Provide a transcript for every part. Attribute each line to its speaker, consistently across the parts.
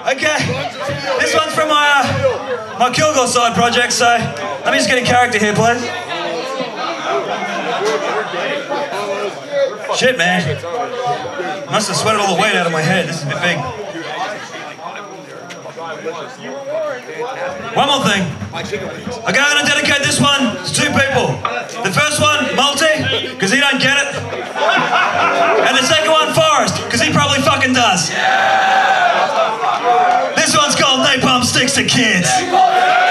Speaker 1: Okay, this one's from my uh, my Kilgore side project. So let me just get in character here, please. Shit, man. Must have sweated all the weight out of my head. This is a bit big. One more thing. I'm gonna dedicate this one to two people. The first one, Multi, because he don't get it. And the second one, Forrest, because he probably fucking does. To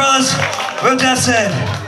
Speaker 1: brothers, we're dead.